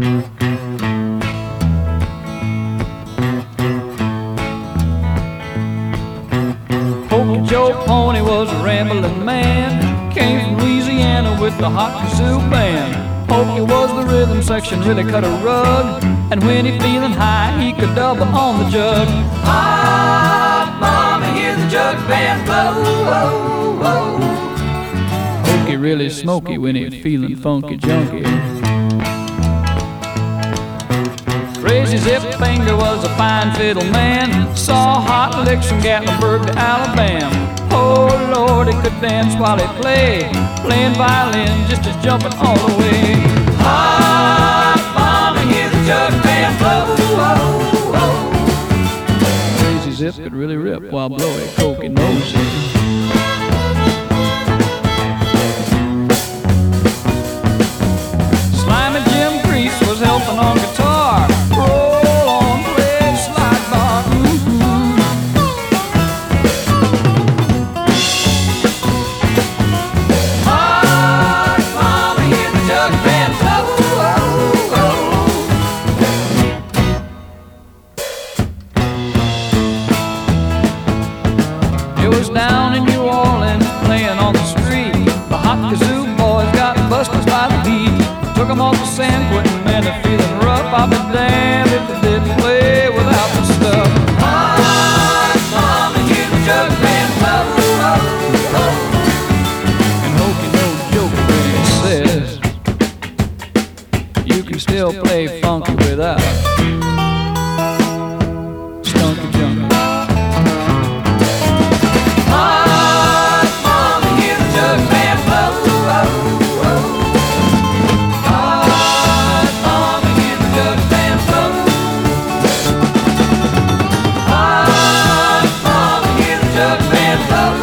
Pokey Joe Pony was a rambling man. Came from Louisiana with the hot kazoo band. Pokey was the rhythm section, really cut a rug. And when he feeling high, he could double on the jug. Ah, mama, hear the jug band blow. Oh, oh. Pokey really smoky when he feeling funky junky. Crazy Zip Finger was a fine fiddle man. Saw hot licks from Gatlinburg to Alabama. Oh Lord, he could dance while he played, playing violin just as jumping all the way. Hot mama, hear the jug band blow. Oh. Crazy Zip could really rip while. Slimy Jim Grease was helping on guitar. Busted by the beat. Took 'em off the San Quentin and they're feeling rough. I'll be damned if they didn't play without the stuff. Hot mama, hear the jug band blow. Oh, oh. And Hokey no says you can still play funky without. never